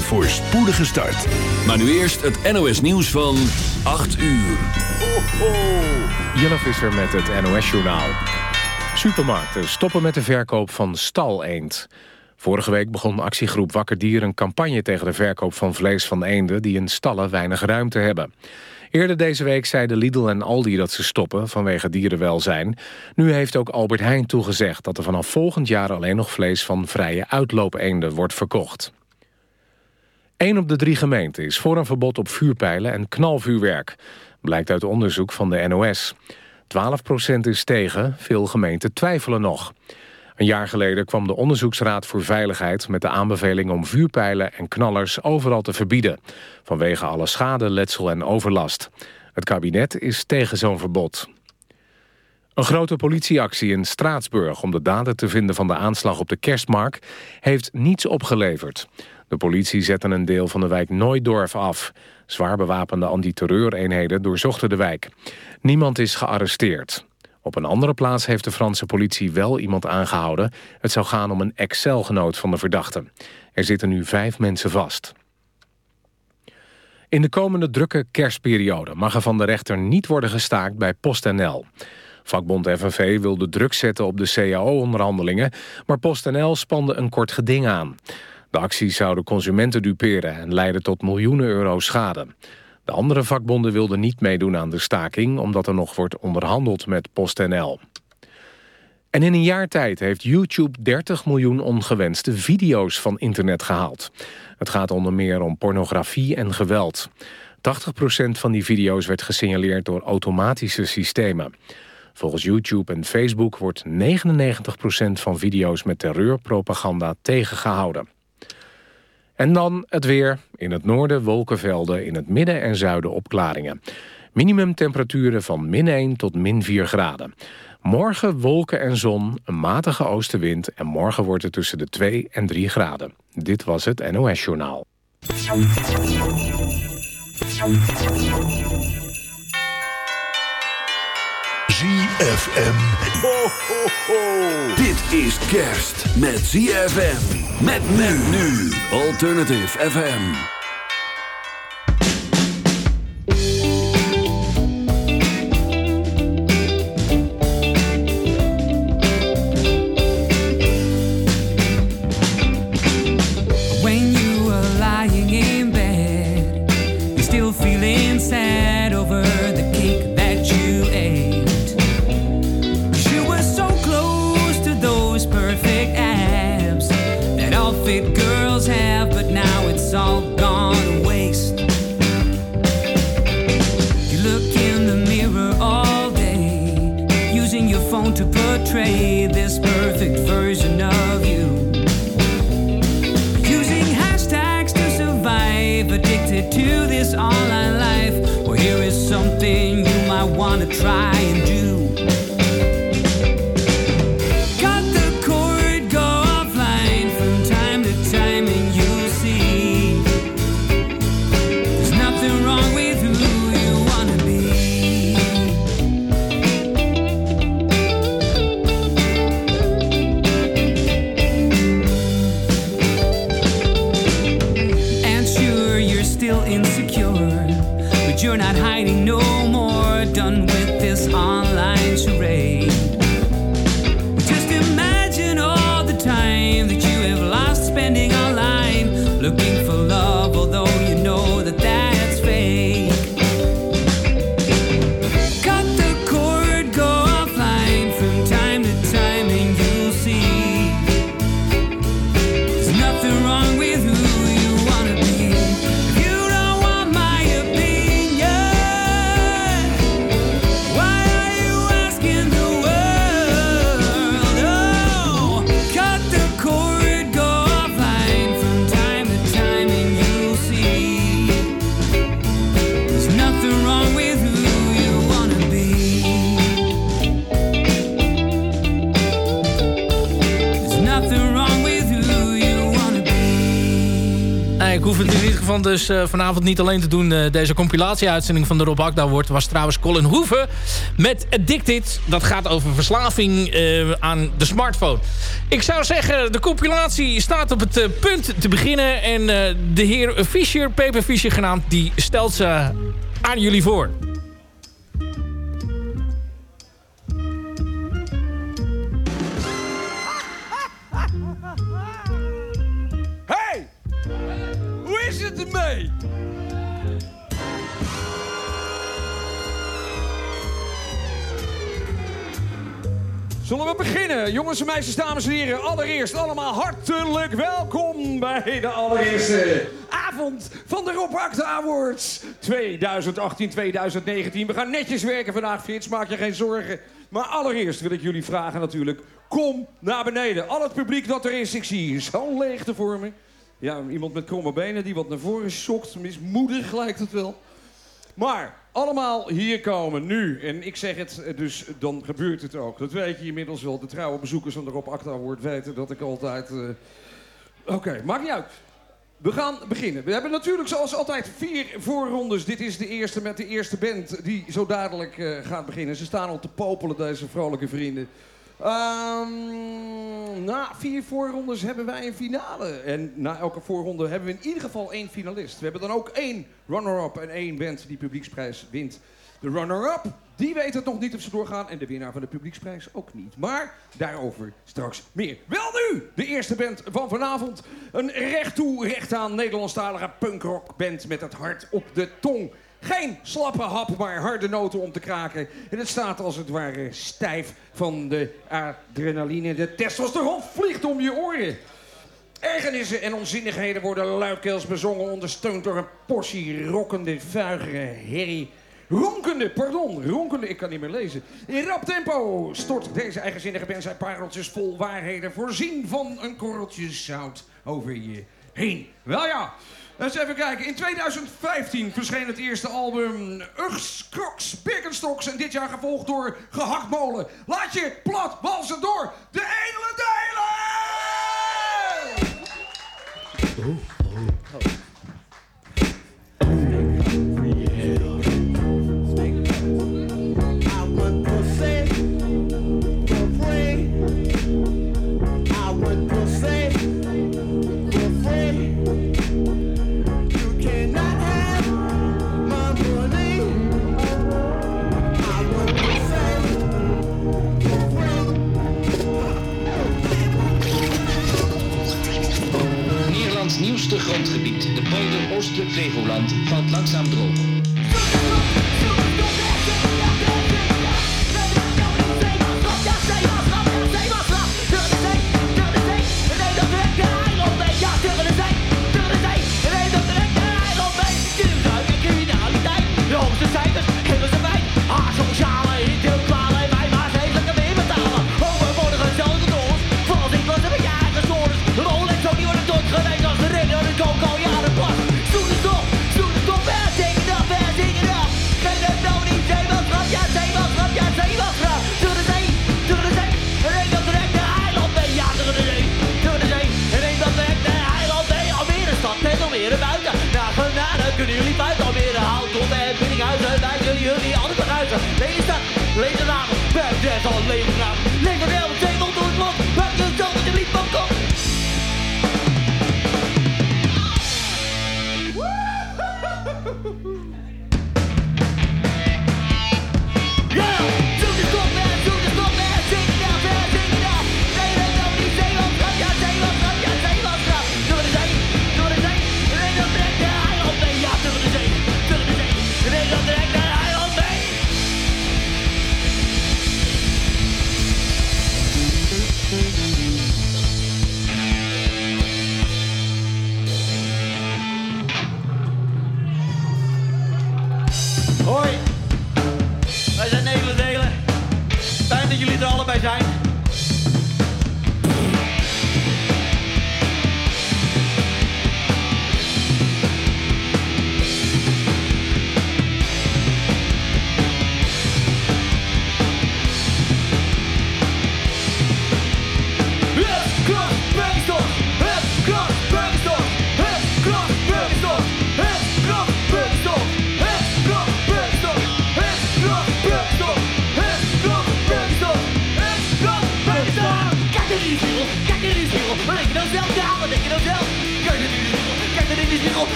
Een voorspoedige start. Maar nu eerst het NOS nieuws van 8 uur. Ho, ho. Jelle Visser met het NOS-journaal. Supermarkten stoppen met de verkoop van stal-eend. Vorige week begon actiegroep Wakker Dier een campagne tegen de verkoop van vlees van eenden... die in stallen weinig ruimte hebben. Eerder deze week zeiden Lidl en Aldi dat ze stoppen vanwege dierenwelzijn. Nu heeft ook Albert Heijn toegezegd dat er vanaf volgend jaar alleen nog vlees van vrije uitloopeenden wordt verkocht. Een op de drie gemeenten is voor een verbod op vuurpijlen en knalvuurwerk. Blijkt uit onderzoek van de NOS. 12% is tegen, veel gemeenten twijfelen nog. Een jaar geleden kwam de Onderzoeksraad voor Veiligheid... met de aanbeveling om vuurpijlen en knallers overal te verbieden... vanwege alle schade, letsel en overlast. Het kabinet is tegen zo'n verbod. Een grote politieactie in Straatsburg om de dader te vinden van de aanslag op de kerstmarkt... heeft niets opgeleverd. De politie zette een deel van de wijk Nooidorf af. Zwaar bewapende antiterreureenheden doorzochten de wijk. Niemand is gearresteerd. Op een andere plaats heeft de Franse politie wel iemand aangehouden. Het zou gaan om een ex-celgenoot van de verdachte. Er zitten nu vijf mensen vast. In de komende drukke kerstperiode mag er van de rechter niet worden gestaakt bij PostNL. Vakbond FNV wilde druk zetten op de CAO-onderhandelingen... maar PostNL spande een kort geding aan. De acties zouden consumenten duperen en leiden tot miljoenen euro schade. De andere vakbonden wilden niet meedoen aan de staking... omdat er nog wordt onderhandeld met PostNL. En in een jaar tijd heeft YouTube 30 miljoen ongewenste video's van internet gehaald. Het gaat onder meer om pornografie en geweld. 80% van die video's werd gesignaleerd door automatische systemen. Volgens YouTube en Facebook wordt 99% van video's met terreurpropaganda tegengehouden. En dan het weer. In het noorden wolkenvelden, in het midden en zuiden opklaringen. Minimumtemperaturen van min 1 tot min 4 graden. Morgen wolken en zon, een matige oostenwind... en morgen wordt het tussen de 2 en 3 graden. Dit was het NOS Journaal. ZFM. Ho, ho, ho. Dit is kerst met ZFM. Met men nu. Alternative FM. To this online life. Well, here is something you might want to try dus uh, vanavond niet alleen te doen. Uh, deze compilatie-uitzending van de Rob Akda wordt was trouwens Colin Hoeven met Addicted. Dat gaat over verslaving uh, aan de smartphone. Ik zou zeggen, de compilatie staat op het punt te beginnen. En de heer Fischer, Peper Fischer genaamd, die stelt ze aan jullie voor. Zullen we beginnen? Jongens en meisjes, dames en heren. Allereerst allemaal hartelijk welkom bij de allereerste avond van de Rob Acta Awards 2018-2019. We gaan netjes werken vandaag, Frits. Maak je geen zorgen. Maar allereerst wil ik jullie vragen natuurlijk. Kom naar beneden. Al het publiek dat er is. Ik zie zo'n leegte voor me. Ja, iemand met kromme benen die wat naar voren schokt. Mismoedig lijkt het wel. Maar allemaal hier komen, nu. En ik zeg het, eh, dus dan gebeurt het ook. Dat weet je inmiddels wel. De trouwe bezoekers van de Rob wordt weten dat ik altijd... Uh... Oké, maakt niet uit. We gaan beginnen. We hebben natuurlijk zoals altijd vier voorrondes. Dit is de eerste met de eerste band die zo dadelijk uh, gaat beginnen. Ze staan al te popelen, deze vrolijke vrienden. Um, na vier voorrondes hebben wij een finale. En na elke voorronde hebben we in ieder geval één finalist. We hebben dan ook één runner-up en één band die publieksprijs wint. De runner-up, die weet het nog niet of ze doorgaan. En de winnaar van de publieksprijs ook niet. Maar daarover straks meer. Wel nu, de eerste band van vanavond. Een recht toe, recht aan Nederlandstalige punkrockband met het hart op de tong. Geen slappe hap, maar harde noten om te kraken. En het staat als het ware stijf van de adrenaline. De testosteron vliegt om je oren. Ergernissen en onzinnigheden worden luidkeels bezongen... ondersteund door een portie rokkende, vuigere herrie... Ronkende, pardon, ronkende, ik kan niet meer lezen. In rap tempo stort deze eigenzinnige band zijn pareltjes vol waarheden... voorzien van een korreltje zout over je heen. Wel ja, eens even kijken. In 2015 verscheen het eerste album Ugs, Crocs, Birkenstocks. En dit jaar gevolgd door Gehaktmolen. Laat je plat walsen door de edele delen!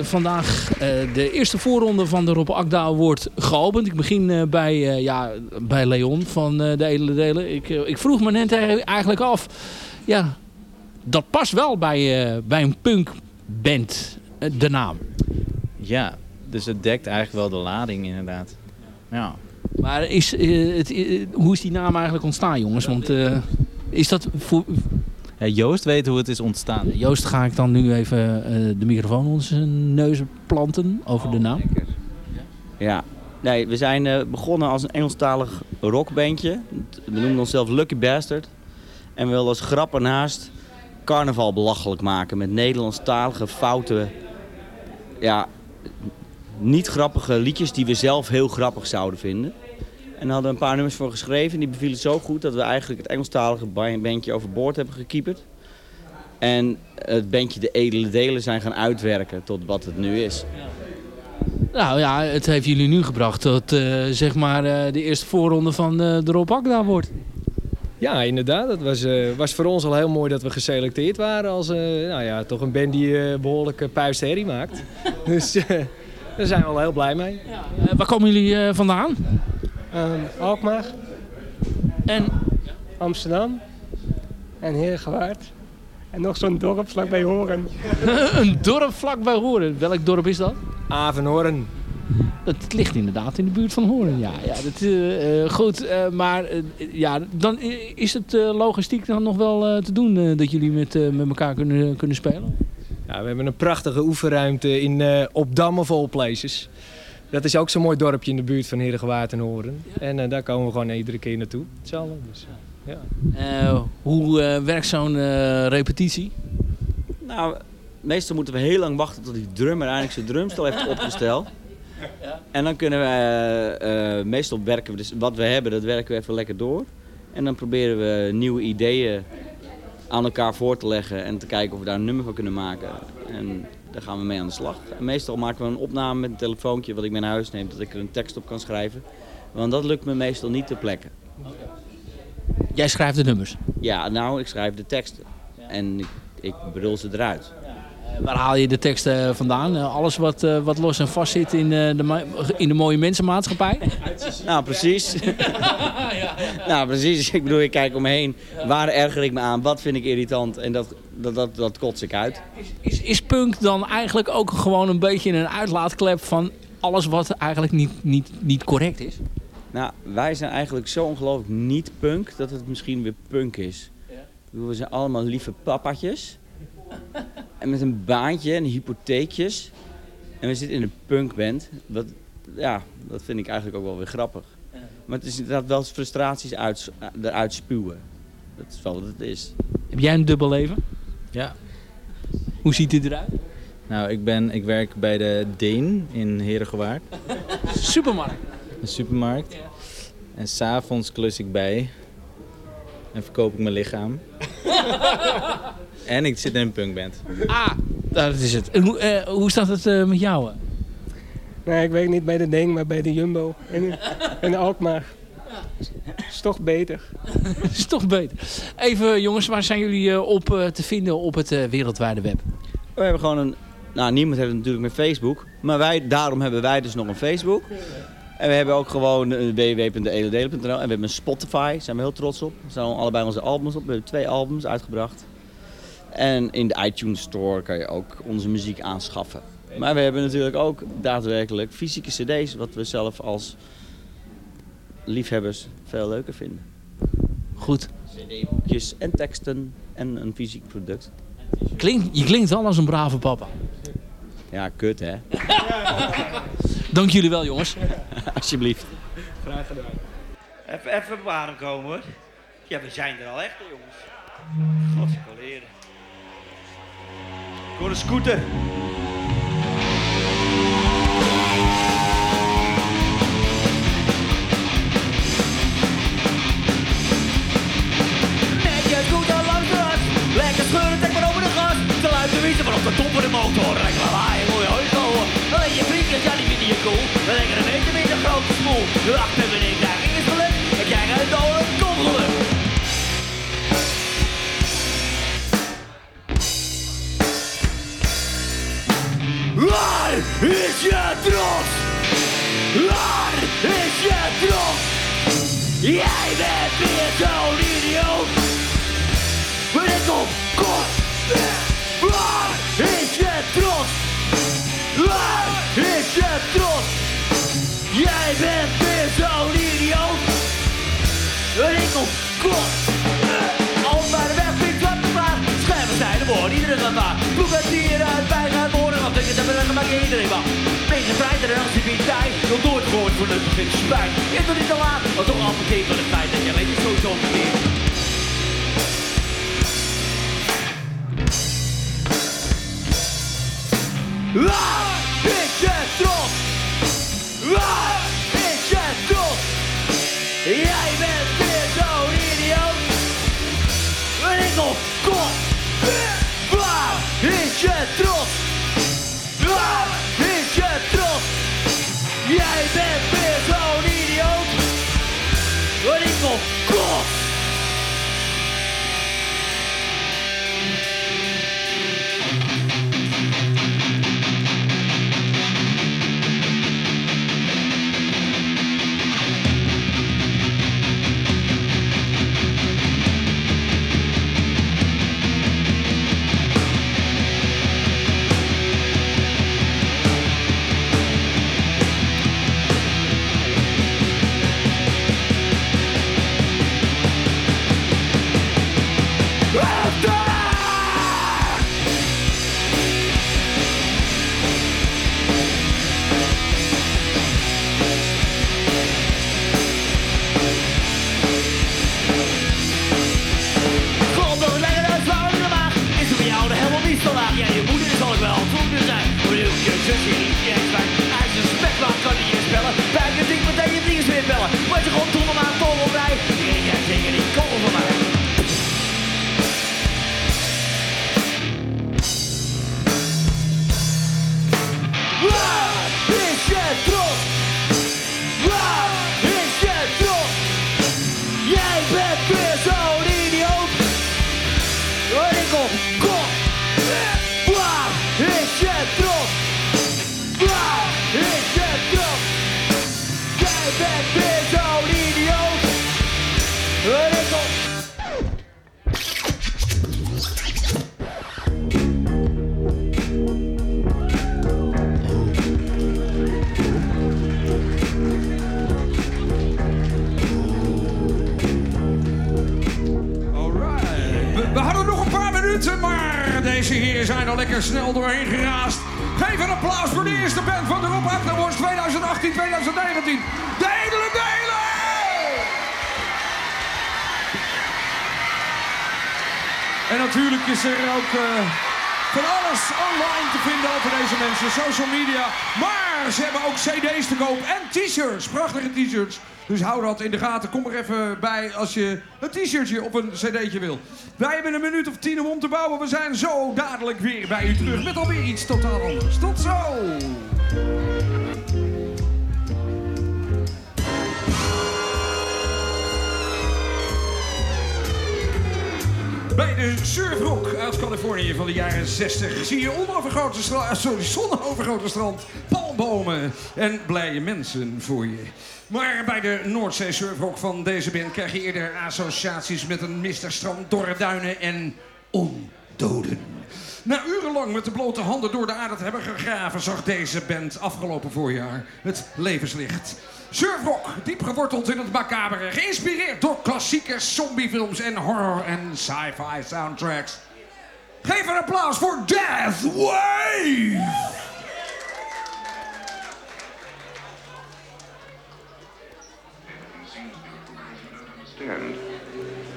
Vandaag eh, de eerste voorronde van de Rob Akda Award geopend. Ik begin eh, bij, eh, ja, bij Leon van eh, de edele delen. Ik, ik vroeg me net eigenlijk af, ja, dat past wel bij, eh, bij een punkband, de naam. Ja, dus het dekt eigenlijk wel de lading inderdaad. Ja. Maar is, het, hoe is die naam eigenlijk ontstaan jongens? Want eh, is dat voor... Ja, Joost weet hoe het is ontstaan. Joost ga ik dan nu even eh, de microfoon onder zijn neus planten over de naam. Ja, nee, we zijn eh, begonnen als een Engelstalig rockbandje. We noemen onszelf Lucky Bastard. En we wilden als grap ernaast carnaval belachelijk maken met Nederlandstalige foute, ja, niet grappige liedjes die we zelf heel grappig zouden vinden. En daar hadden we een paar nummers voor geschreven. En die bevielen zo goed dat we eigenlijk het Engelstalige ba- bandje overboord hebben gekieperd. En het bandje De Edele Delen zijn gaan uitwerken tot wat het nu is. Nou ja, het heeft jullie nu gebracht tot eh, zeg maar eh, de eerste voorronde van eh, de Rob Akda wordt. Ja, inderdaad. Het was, eh, was voor ons al heel mooi dat we geselecteerd waren als eh, nou ja, toch een band die eh, behoorlijk puist herrie maakt. dus eh, daar zijn we al heel blij mee. Eh, waar komen jullie eh, vandaan? Ehm, Alkmaar, En Amsterdam en Heergewaard. En nog zo'n dorp vlakbij Horen. een dorp vlakbij Horen. Welk dorp is dat? Avenhoorn. Het ligt inderdaad in de buurt van Hoorn. Ja, ja dat, eh, eh, goed, eh, maar ja, dan is het eh, logistiek dan nog wel eh, te doen eh, dat jullie met, eh, met elkaar kunnen, kunnen spelen? Ja, we hebben een prachtige oefenruimte in eh Opdam of all places. Dat is ook zo'n mooi dorpje in de buurt van Heerdegewaard en Horen. En eh, daar komen we gewoon iedere keer naartoe. Hetzelfde. Dus, ja. Eh, hoe eh, werkt zo'n eh, repetitie? Nou, meestal moeten we heel lang wachten tot die drummer eindelijk zijn drumstel heeft opgesteld. En dan kunnen we, meestal werken we dus wat we hebben, dat werken we even lekker door. En dan proberen we nieuwe ideeën aan elkaar voor te leggen en te kijken of we daar een nummer van kunnen maken. En daar gaan we mee aan de slag. En meestal maken we een opname met een telefoontje wat ik mee naar huis neem, dat ik er een tekst op kan schrijven. Want dat lukt me meestal niet ter plekke. Jij schrijft de nummers. Ja, nou, ik schrijf de teksten. En ik, ik brul ze eruit. Eh, Waar haal je de teksten vandaan? Eh, Alles wat, eh, wat los en vast zit in, de, in de mooie mensenmaatschappij? Nou, precies. nou, precies. Ik bedoel, ik kijk om me heen. Waar erger ik me aan? Wat vind ik irritant? En dat, dat, dat, dat kots ik uit. Is, is punk dan eigenlijk ook gewoon een beetje een uitlaatklep van alles wat eigenlijk niet, niet, niet correct is? Nou, wij zijn eigenlijk zo ongelooflijk niet punk dat het misschien weer punk is. Bedoel, We zijn allemaal lieve papatjes. En met een baantje en hypotheekjes. En we zitten in een punkband. Wat, ja, dat vind ik eigenlijk ook wel weer grappig. Maar het is inderdaad wel frustraties uit, eruit spuwen. Dat is wel wat het is. Heb jij een dubbel leven? Ja. Hoe ziet dit eruit? Nou, ik, ben, ik werk bij de Deen in Herengewaard. Supermarkt. Een supermarkt. En s'avonds klus ik bij. En verkoop ik mijn lichaam. en ik zit in een punkband. Ah, dat is het. En hoe, eh, hoe staat het eh, met jou? Nee, ik werk niet bij de Ding, maar bij de Jumbo. In, in Alkmaar. Is toch beter. is toch beter. Even jongens, waar zijn jullie eh, op eh, te vinden op het eh, wereldwijde web? We hebben gewoon een... Nou, niemand heeft het natuurlijk met Facebook. Maar wij, daarom hebben wij dus nog een Facebook. En we hebben ook gewoon www.eledelen.nl. En we hebben een Spotify, daar zijn we heel trots op. Er staan allebei onze albums op. We hebben twee albums uitgebracht. En in de iTunes Store kan je ook onze muziek aanschaffen. Maar we hebben natuurlijk ook daadwerkelijk fysieke cd's, wat we zelf als liefhebbers veel leuker vinden. Goed. cd-boekjes en teksten en een fysiek product. Klink, je klinkt wel als een brave papa. Ja, kut hè. Dank jullie wel jongens. Alsjeblieft. Graag gedaan. Even, even op komen hoor. Ja, we zijn er al echt, jongens. Godskoleren. Voor een scooter. Wiezen vanaf de top van de motor. Lekker lawaai, mooi houden. Alleen je vriendjes, ja die vinden je cool. Lekker een meter met een grote smoel. Achter ben ik daar eerst geluk. Ik krijg een dodelijk komgeluk. Waar is je trots? Waar is je trots? Jij bent weer zo'n idioot. Maar ik op kort. Waar is je trots? Jij bent weer zo'n idioot. Al de weg vind ik wat te vaar. Schermen zijn de woorden, iedereen dat waar. Ploeg het hier uit bij gaan woorden. Want ik het hebben dan maak iedereen wat. Beetje vrijder en tijd. Nog nooit gehoord voor het begin spijt. Is nog niet te laat, maar toch al verkeerd van het feit dat je alleen sowieso verkeerd. Waar nooit wel voldoende zijn. Hoe je kunt het niet eens maakt. Hij is een spetmaat, kan niet eens is er ook eh, van alles online te vinden over deze mensen. Social media. Maar ze hebben ook cd's te koop en t-shirts. Prachtige t-shirts. Dus hou dat in de gaten. Kom er even bij als je een t-shirtje of een cd'tje wil. Wij hebben een minuut of tien om om te bouwen. We zijn zo dadelijk weer bij u terug met alweer iets totaal anders. Tot zo! Bij de surfrock uit Californië van de jaren 60 zie je onovergrote strand, sorry, zonovergrote strand, palmbomen en blije mensen voor je. Maar bij de Noordzee surfrock van deze band krijg je eerder associaties met een mistig strand, dorre duinen en ondoden. Na urenlang met de blote handen door de aarde te hebben gegraven, zag deze band afgelopen voorjaar het levenslicht. Surfrock, diep geworteld in het macabere, geïnspireerd door klassieke zombiefilms en horror- en sci-fi soundtracks. Geef een applaus voor Death Wave!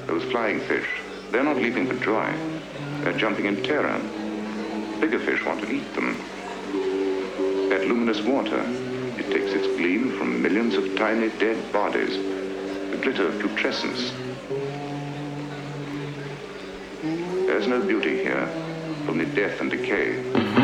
Those flying fish, they're not leaping for joy. They're jumping in terror. Bigger fish want to eat them. That luminous water, it takes its gleam from millions of tiny dead bodies. The glitter of putrescence. There's no beauty here, only death and decay.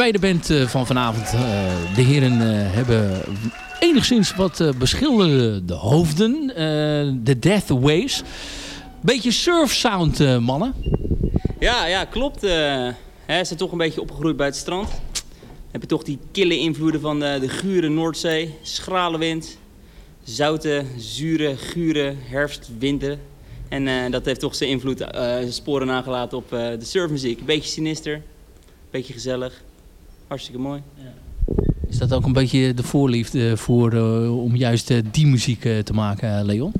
Tweede band eh, van vanavond. Eh, de heren eh, hebben enigszins wat beschilderde hoofden. De Death Waves. Beetje surf sound, mannen. Ja, ja, klopt. ze zijn toch een beetje opgegroeid bij het strand. heb je toch die kille invloeden van de, de gure Noordzee. Schrale wind, zoute, zure, gure herfst, winter. En dat heeft toch zijn invloed, sporen nagelaten op de surfmuziek. Beetje sinister, beetje gezellig. Hartstikke mooi. Is dat ook een beetje de voorliefde voor, eh, om juist eh, die muziek eh, te maken, Leon?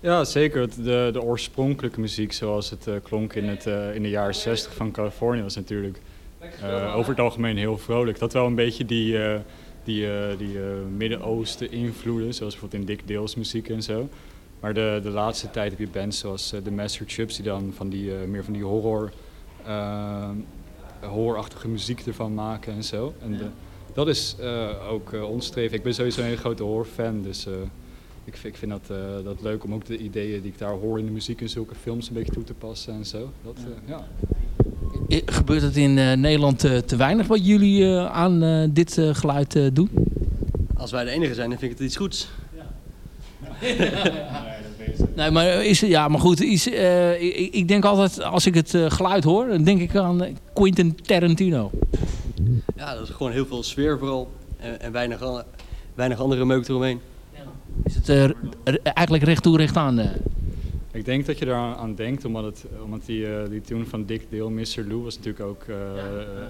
Ja, zeker. De, de oorspronkelijke muziek zoals het eh, klonk in, het, eh, in de jaren 60 van Californië was natuurlijk eh, over het algemeen heel vrolijk. Dat wel een beetje die, eh, die, eh, die eh, Midden-Oosten invloeden, zoals bijvoorbeeld in Dick Dale's muziek en zo. Maar de, de laatste tijd heb je bands zoals de Master Chips die dan van die, eh, meer van die horror, eh, horrorachtige muziek ervan maken en zo. En de- dat is eh, ook eh, ons streven. Ik ben sowieso een hele grote horrorfan, dus eh, ik, vind- ik vind dat, eh, dat leuk om ook de ideeën die ik daar hoor in de muziek in zulke films een beetje toe te passen en zo. Dat, ja. Gebeurt het in eh, Nederland eh, te weinig wat jullie eh, aan dit geluid eh, doen? Als wij de enige zijn, dan vind ik het iets goeds. Nee, maar, is, ja, maar goed, is, eh, ik, ik denk altijd, als ik het eh, geluid hoor, dan denk ik aan Quentin Tarantino. Ja, dat is gewoon heel veel sfeer vooral. En, en weinig, weinig andere meuk eromheen. Is het eh, eigenlijk recht toe, recht aan? eh? Ik denk dat je daar aan denkt, omdat, het, omdat die, eh, die tune van Dick Dale, Mr. Lou, was natuurlijk ook eh,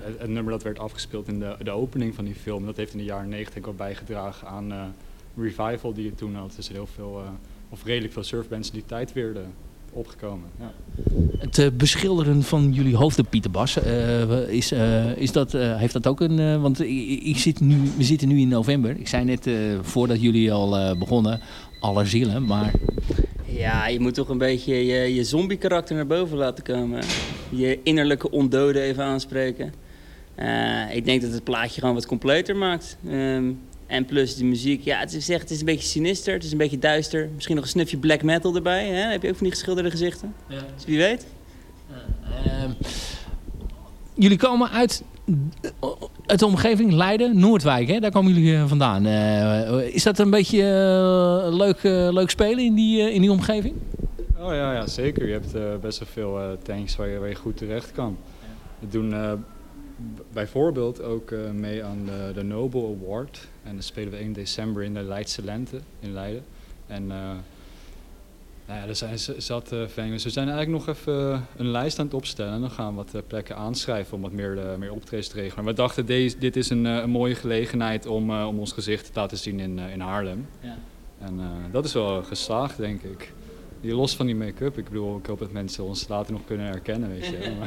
het, het nummer dat werd afgespeeld in de, de opening van die film. Dat heeft in de jaren 90 ook bijgedragen aan eh revival die je toen had. Dus er heel veel, eh, of redelijk veel surfbands die tijd weer opgekomen. Ja. Het eh, beschilderen van jullie hoofden, Pieter Bas, eh, is, eh, is dat, eh, heeft dat ook een... eh, want ik, ik zit nu, we zitten nu in november. Ik zei net, eh, voordat jullie al eh, begonnen, alle zielen, maar... Ja, je moet toch een beetje je, je zombie-karakter naar boven laten komen. Je innerlijke ondode even aanspreken. Eh, ik denk dat het plaatje gewoon wat completer maakt. Ehm, en plus de muziek, ja, het is, echt, het is een beetje sinister, het is een beetje duister. Misschien nog een snufje black metal erbij. Hè? Heb je ook van die geschilderde gezichten? Ja. Dus wie weet. Ehm, jullie komen uit, uit de omgeving Leiden, Noordwijk, hè? daar komen jullie eh, vandaan. Eh, is dat een beetje eh, leuk, eh, leuk spelen in die, in die omgeving? Oh ja, ja zeker. Je hebt eh, best wel veel eh, tanks waar je, waar je goed terecht kan. We doen eh, bijvoorbeeld ook eh, mee aan de, de Nobel Award. En dat spelen we 1 december in de Leidse Lente in Leiden. En eh, nou ja, er zijn zat uh, venues. We zijn eigenlijk nog even eh, een lijst aan het opstellen. En dan gaan we wat eh, plekken aanschrijven om wat meer, eh, meer optredens te regelen. Maar we dachten, deze, dit is een, eh, een mooie gelegenheid om, eh, om ons gezicht te laten zien in, eh, in Haarlem. Ja. En eh, dat is wel geslaagd, denk ik. Die los van die make-up. Ik bedoel, ik hoop dat mensen ons later nog kunnen herkennen, weet je.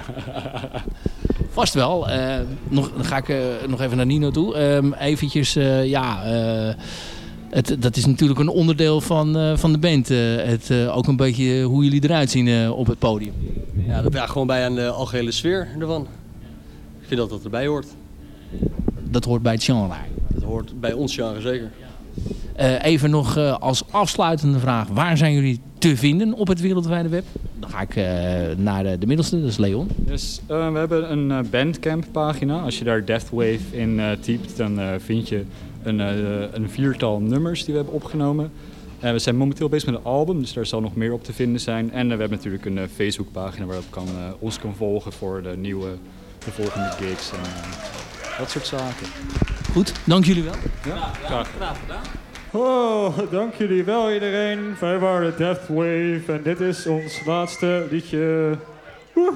Vast wel. Eh, nog, dan ga ik eh, nog even naar Nino toe. Ehm eventjes, eh, ja... het, dat is natuurlijk een onderdeel van, van de band. het, ook een beetje hoe jullie eruit zien op het podium. Ja, dat draagt gewoon bij aan de algehele sfeer ervan. Ik vind dat dat erbij hoort. Dat hoort bij het genre. Dat hoort bij ons genre zeker. Even nog als afsluitende vraag. Waar zijn jullie te vinden op het wereldwijde web? Dan ga ik eh, naar de, de middelste, dat is Leon. Dus eh, we hebben een eh, Bandcamp pagina. Als je daar Deathwave in eh, typt, dan eh, vind je een, eh, een viertal nummers die we hebben opgenomen. Eh, we zijn momenteel bezig met een album, dus daar zal nog meer op te vinden zijn. En we hebben natuurlijk een eh, Facebookpagina waarop kan, eh, ons kan volgen voor de nieuwe, de volgende gigs en dat soort zaken. Goed, dank jullie wel. Ja, graag. Graag gedaan. Oh, dank jullie wel iedereen. Wij waren Deathwave en dit is ons laatste liedje. Woe.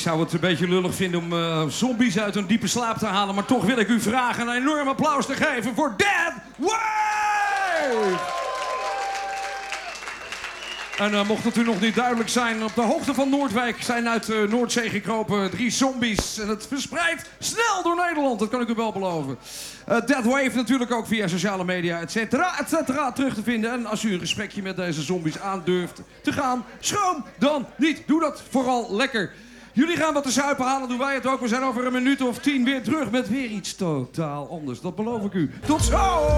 Zou het een beetje lullig vinden om eh, zombies uit een diepe slaap te halen. Maar toch wil ik u vragen een enorm applaus te geven voor Dead Wave! En eh, mocht het u nog niet duidelijk zijn, op de hoogte van Noordwijk zijn uit de Noordzee gekropen drie zombies. En het verspreidt snel door Nederland, dat kan ik u wel beloven. Eh Death Wave natuurlijk ook via sociale media, et cetera, et cetera, terug te vinden. En als u een gesprekje met deze zombies aandurft te gaan, schroom dan niet. Doe dat vooral lekker. Jullie gaan wat te zuipen halen, doen wij het ook. We zijn over een minuut of tien weer terug met weer iets totaal anders. Dat beloof ik u. Tot zo!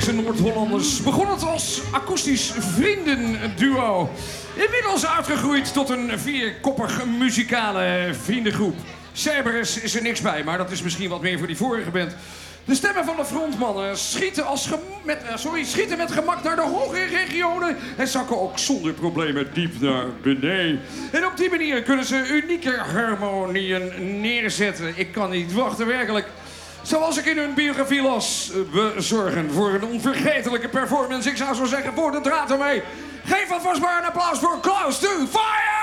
Deze Noord-Hollanders begon het als akoestisch vriendenduo. Inmiddels uitgegroeid tot een vierkoppige muzikale vriendengroep. Cerberus is er niks bij, maar dat is misschien wat meer voor die vorige band. De stemmen van de frontmannen schieten, als met, eh, sorry, schieten met gemak naar de hogere regionen en zakken ook zonder problemen diep naar beneden. En op die manier kunnen ze unieke harmonieën neerzetten. Ik kan niet wachten, werkelijk. Zoals ik in hun biografie las, we zorgen voor een onvergetelijke performance. Ik zou zo zeggen, voor de draad ermee. Geef alvast maar een applaus voor Klaus to Fire!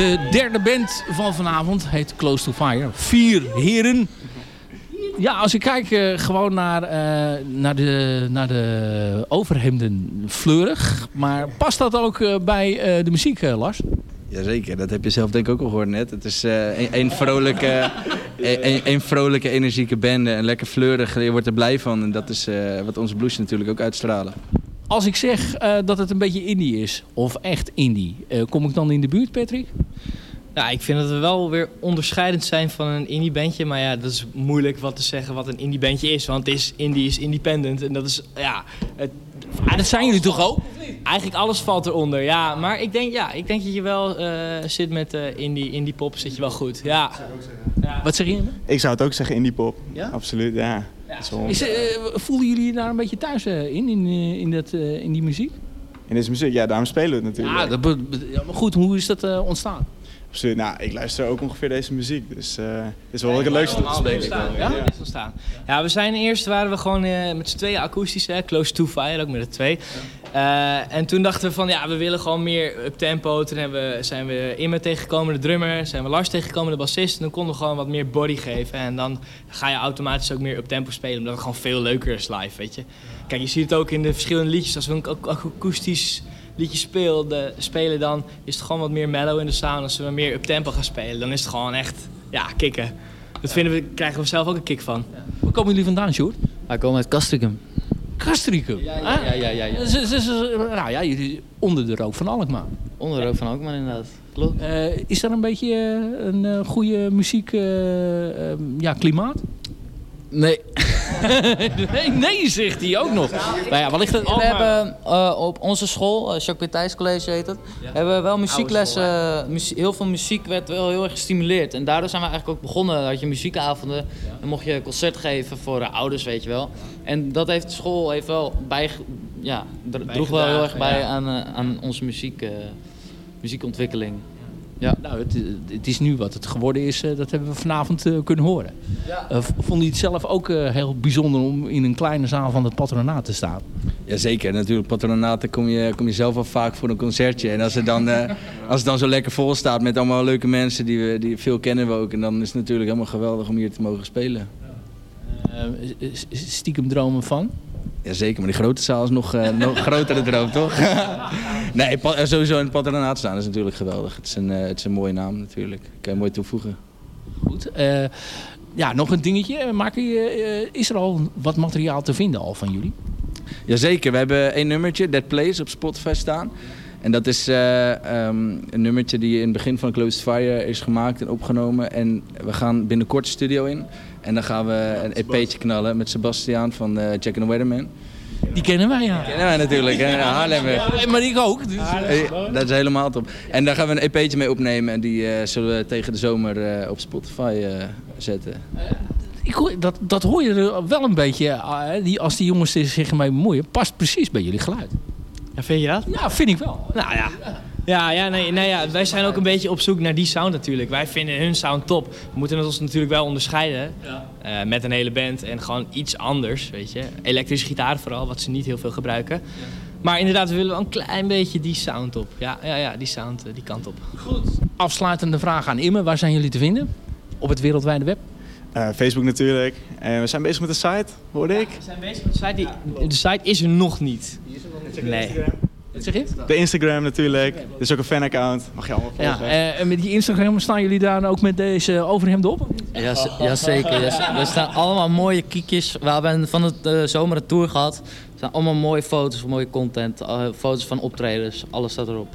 De derde band van vanavond heet Close to Fire. Vier heren. Ja, als ik kijk eh, gewoon naar, eh, naar, de, naar de overhemden fleurig. Maar past dat ook eh, bij de muziek, Lars? Jazeker, dat heb je zelf denk ik ook al gehoord net. Het is een, een vrolijke, een, een- vrolijke, energieke bende en lekker fleurig. Je wordt er blij van en dat is wat onze blues natuurlijk ook uitstralen. Als ik zeg dat het een beetje indie is, of echt indie, kom ik dan in de buurt, Patrick? Nou, ik vind dat we wel weer onderscheidend zijn van een indie bandje. Maar ja, dat is moeilijk wat te zeggen wat een indie bandje is. Want het is indie is independent. En dat is, ja... Het, dat zijn jullie toch ook? Eigenlijk alles valt eronder, ja. Maar ik denk, ja, ik denk dat je wel eh, zit met eh, indie, indie pop, zit je wel goed. Ja. Wat zeg je? Ik zou het ook zeggen indie pop. Ja? Absoluut, ja. Is eh, voelen jullie je daar een beetje thuis in, in, in, dat, eh, in die muziek? In deze muziek, ja, daarom spelen we het natuurlijk. Ja, dat ja, maar goed, hoe is dat eh, ontstaan? Nou, ik luister ook ongeveer deze muziek. Dus het is wel wat ik het leukste te spelen. Ja? We zijn eerst waren we gewoon eh, met z'n tweeën akoestisch, hè, close to fire, ook met de twee. Eh, en toen dachten we van ja, we willen gewoon meer up tempo. Toen hebben we, zijn we Imme tegengekomen, de drummer. Zijn we Lars tegengekomen, de bassist. En dan konden we gewoon wat meer body geven. En dan ga je automatisch ook meer up tempo spelen, omdat het gewoon veel leuker is live, weet je. Kijk, je ziet het ook in de verschillende liedjes. Als we een ak- akoestisch liedje speel, de, spelen, dan is het gewoon wat meer mellow in de sound. Als we meer up tempo gaan spelen, dan is het gewoon echt, ja, kicken. Dat vinden we, krijgen we zelf ook een kick van. Waar komen jullie vandaan, Sjoerd? Wij komen uit Castricum. Castricum? Ja, ja, ja. ja, ja, ja. Dus, dus, dus, nou ja, jullie onder de rook van Alkmaar. Onder de rook van Alkmaar inderdaad. Klopt. Eh, is dat een beetje eh, een eh, goede muziek eh, ehm, ja, klimaat? Nee. nee. Nee, zegt hij ook nog. Nou ja, het? We hebben eh, op onze school, uh, Jacques Thijs College heet het, hebben we wel muzieklessen. muzie- heel veel muziek werd wel heel erg gestimuleerd. En daardoor zijn we eigenlijk ook begonnen. Had je muziekavonden. Dan mocht je concert geven voor de ouders, weet je wel. En dat heeft de school heeft wel bij, ja, dro- droeg wel heel erg bij aan, eh, aan onze muziek, eh, muziekontwikkeling. Ja. Nou, het, het is nu wat het geworden is. eh, dat hebben we vanavond eh, kunnen horen. Ja. Eh, v- vonden jullie het zelf ook heel bijzonder om in een kleine zaal van het patronaat te staan? Jazeker, natuurlijk. Patronaten kom je, kom je zelf al vaak voor een concertje. En als het, dan, als het dan zo lekker vol staat met allemaal leuke mensen die, we, die veel kennen we ook. En dan is het natuurlijk helemaal geweldig om hier te mogen spelen. Eh, stiekem dromen van? Jazeker, maar die grote zaal is nog, eh nog grotere droom, toch? nee, eh, sowieso in het patronaat staan is natuurlijk geweldig. Het is een, het is een mooie naam natuurlijk. Kan je mooi toevoegen. Goed. ja, nog een dingetje. Maken je, is er al wat materiaal te vinden al van jullie? Jazeker, we hebben één nummertje, That Place, op Spotify staan. En dat is eh, ehm, een nummertje die in het begin van Closed Fire is gemaakt en opgenomen. En we gaan binnenkort de studio in. En dan gaan we een EP'tje knallen met Sebastiaan van eh, Jack and the Weatherman. Die kennen wij, ja. Kennen wij natuurlijk, hè? Ja, maar ik ook. Dus, Dat is helemaal top. En daar gaan we een EP'tje mee opnemen. En die eh, zullen we tegen de zomer op Spotify zetten. ik hoor, dat, dat hoor je er wel een beetje, die, als die jongens zich ermee bemoeien, past precies bij jullie geluid. Ja, vind je dat? Ja, vind ik wel. Nou ja. Ja, ja, nee, nee, ja, wij zijn ook een beetje op zoek naar die sound natuurlijk. Wij vinden hun sound top. We moeten het ons natuurlijk wel onderscheiden. eh, met een hele band en gewoon iets anders, weet je. Elektrische gitaar vooral, wat ze niet heel veel gebruiken. Maar inderdaad, we willen wel een klein beetje die sound op. Ja, ja, ja die sound, eh, die kant op. Goed. Afsluitende vraag aan Imme. Waar zijn jullie te vinden? Op het wereldwijde web? Eh, Facebook natuurlijk. En we zijn bezig met de site, hoorde ik. We zijn bezig met de site. Die, de site is er nog niet. Nee. Wat zeg je? De Instagram natuurlijk. Er is ook een fanaccount. Mag je allemaal Ja, volgen. eh, en met die Instagram staan jullie daar ook met deze overhemden op? Ja, jazeker. Ja, er staan allemaal mooie kiekjes. We hebben van het eh, zomer een tour gehad. Er staan allemaal mooie foto's, mooie content. eh, foto's van optredens. Alles staat erop.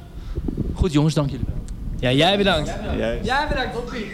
Goed jongens, dank jullie wel. Ja, jij bedankt. Jij. Jij bedankt, Toppie.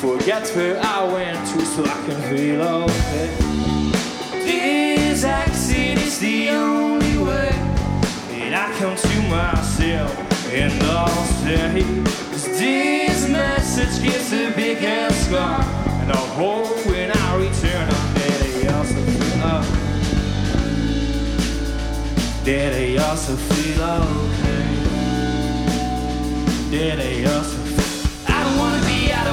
Forget where I went to so I can feel okay. This exit is the only way that I come to myself and I'll say this message gives a big ass scar and I hope when I return I'm dead also feel up Dead I also feel okay. Dead I also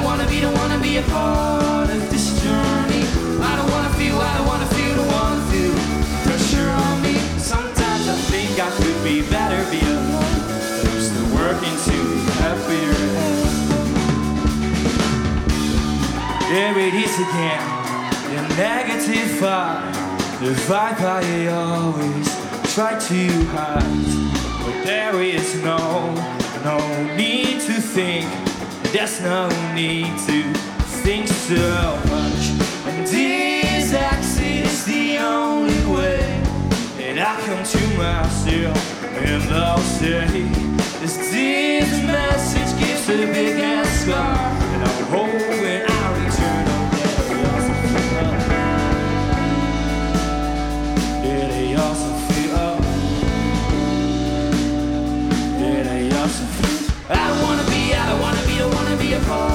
don't wanna be, don't wanna be a part of this journey. I don't wanna feel, I don't wanna feel, don't wanna feel pressure on me. Sometimes I think I could be better, be alone I'm still working to be happier There it is again, the negative vibe, the vibe I always try to hide. But there is no, no need to think, there's no need to think so much. And this exit is the only way that I come to myself, and I'll say, is this message gives a big ass scar, and I hope when I return, I'll be a.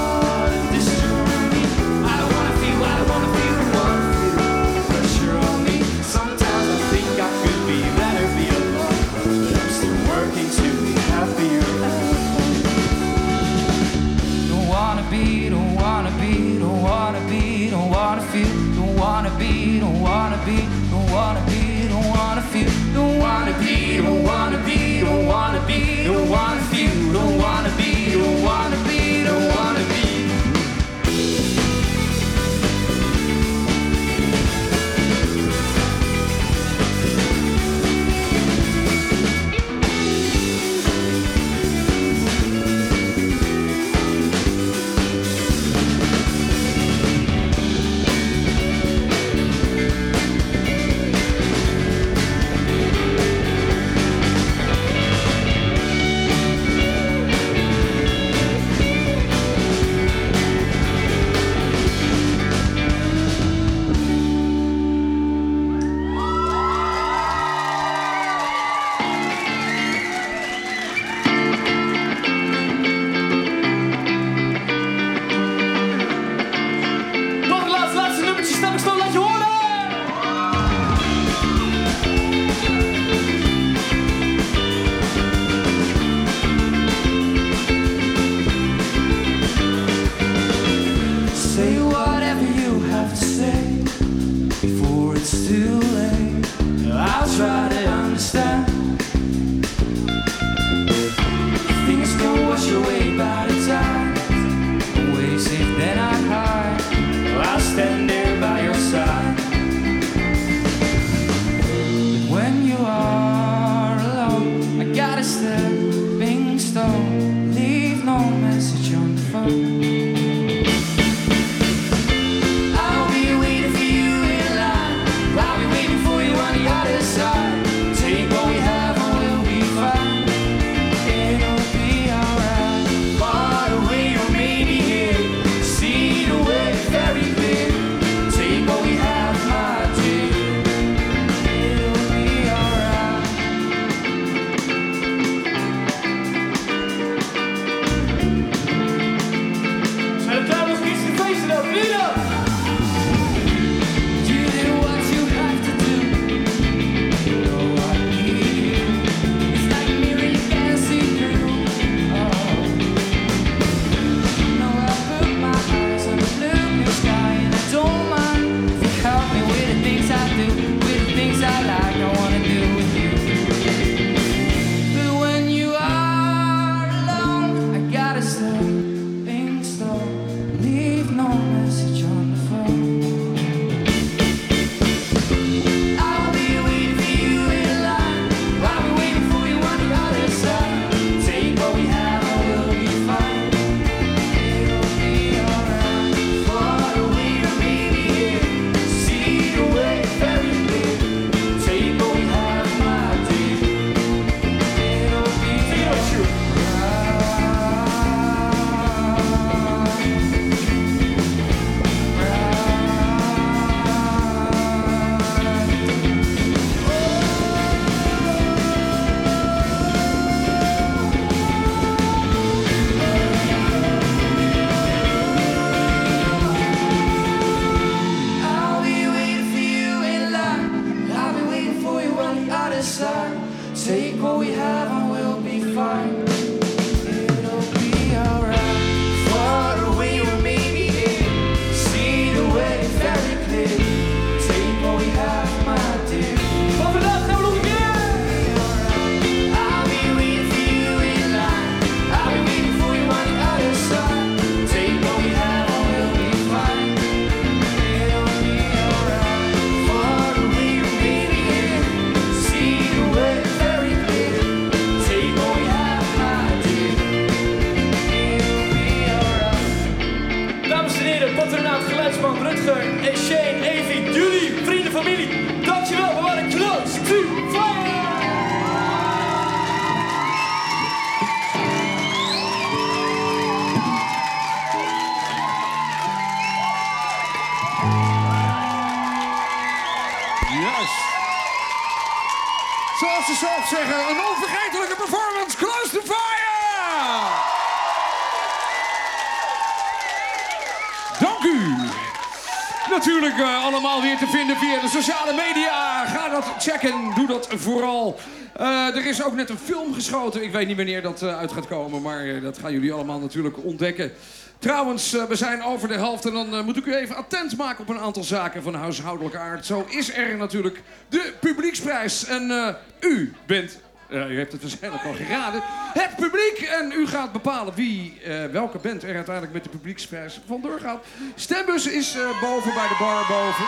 is ook net een film geschoten. Ik weet niet wanneer dat eh, uit gaat komen. Maar eh, dat gaan jullie allemaal natuurlijk ontdekken. Trouwens, eh, we zijn over de helft. En dan moet ik u even attent maken op een aantal zaken van huishoudelijke aard. Zo is er natuurlijk de publieksprijs. En u bent... eh, u heeft het waarschijnlijk al geraden. Het publiek. En u gaat bepalen wie, welke band er uiteindelijk met de publieksprijs vandoor gaat. Stembus is boven bij de bar boven.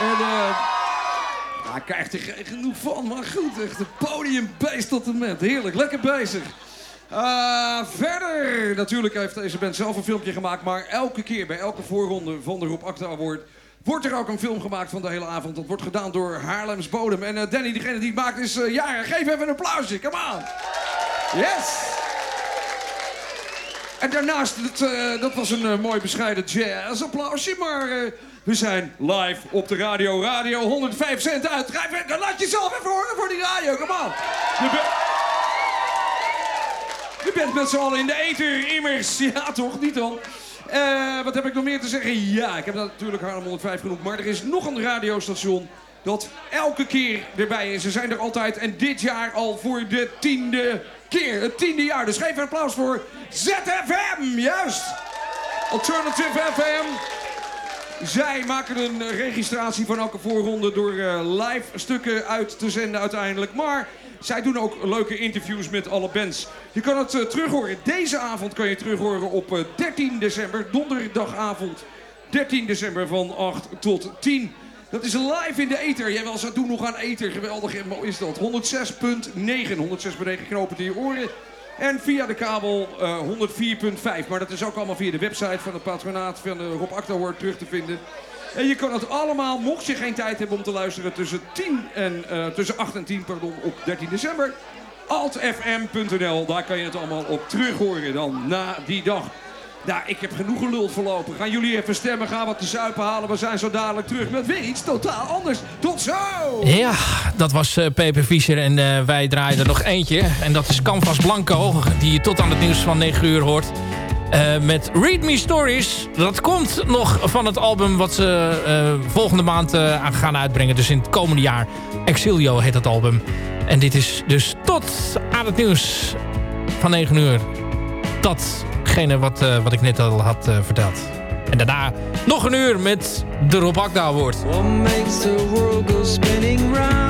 En eh ja, ik krijg er geen genoeg van. Maar goed, echt een podiumbeest tot en met. Heerlijk, lekker bezig. Eh, verder, natuurlijk heeft deze band zelf een filmpje gemaakt. Maar elke keer, bij elke voorronde van de Rob Acta Award... wordt er ook een film gemaakt van de hele avond. Dat wordt gedaan door Haarlems Bodem. En eh, Danny, degene die het maakt, is uh. Geef even een applausje, come on. Yes. En daarnaast, dat, eh, dat was een eh, mooi bescheiden jazz applausje. Maar eh, we zijn live op de radio. Radio 105 cent uit. Even- Laat jezelf even horen voor die radio, come on. Je, bent- met z'n allen in de ether, immers. Ja, toch? Niet dan? Wat heb ik nog meer te zeggen? Ja, ik heb natuurlijk Haarlem 105 genoemd. Maar er is nog een radiostation dat elke keer erbij is. Ze zijn er altijd en dit jaar al voor de tiende keer. Het tiende jaar. Dus geef een applaus voor ZFM. Juist. Alternative FM. Zij maken een registratie van elke voorronde door eh, live stukken uit te zenden uiteindelijk. Maar zij doen ook leuke interviews met alle bands. Je kan het uh, terughoren. Deze avond kan je terughoren op uh, 13 december, donderdagavond 13 december van 8 tot 10. Dat is live in de ether. Jij wel zou doen nog aan ether. Geweldig en mooi is dat. 106.9. 106.9 knopen in je oren. En via de kabel uh, 104.5. Maar dat is ook allemaal via de website van het patronaat van de Rob Acta terug te vinden. En je kan het allemaal, mocht je geen tijd hebben om te luisteren, tussen, 10 en, uh, tussen 8 en 10 pardon, op 13 december. altfm.nl, daar kan je het allemaal op terug horen dan na die dag. Nou, ik heb genoeg geluld verlopen. Gaan jullie even stemmen, gaan wat te zuipen halen. We zijn zo dadelijk terug met weer iets totaal anders. Tot zo! Ja, dat was uh, Peper Fischer en uh, wij draaien er nog eentje. En dat is Canvas Blanco, die je tot aan het nieuws van 9 uur hoort. Uh, met Read Me Stories. Dat komt nog van het album wat ze volgende maand gaan uitbrengen. Dus in het komende jaar. Exilio heet dat album. En dit is dus tot aan het nieuws van 9 uur. Datgene wat, wat ik net al had verteld. En daarna nog een uur met de Rob Akda Award. What makes the world go spinning round?